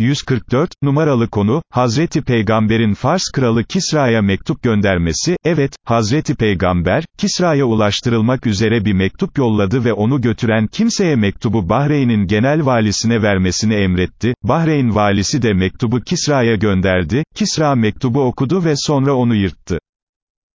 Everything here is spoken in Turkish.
144, numaralı konu, Hazreti Peygamber'in Fars kralı Kisra'ya mektup göndermesi, evet, Hazreti Peygamber, Kisra'ya ulaştırılmak üzere bir mektup yolladı ve onu götüren kimseye mektubu Bahreyn'in genel valisine vermesini emretti, Bahreyn valisi de mektubu Kisra'ya gönderdi, Kisra mektubu okudu ve sonra onu yırttı.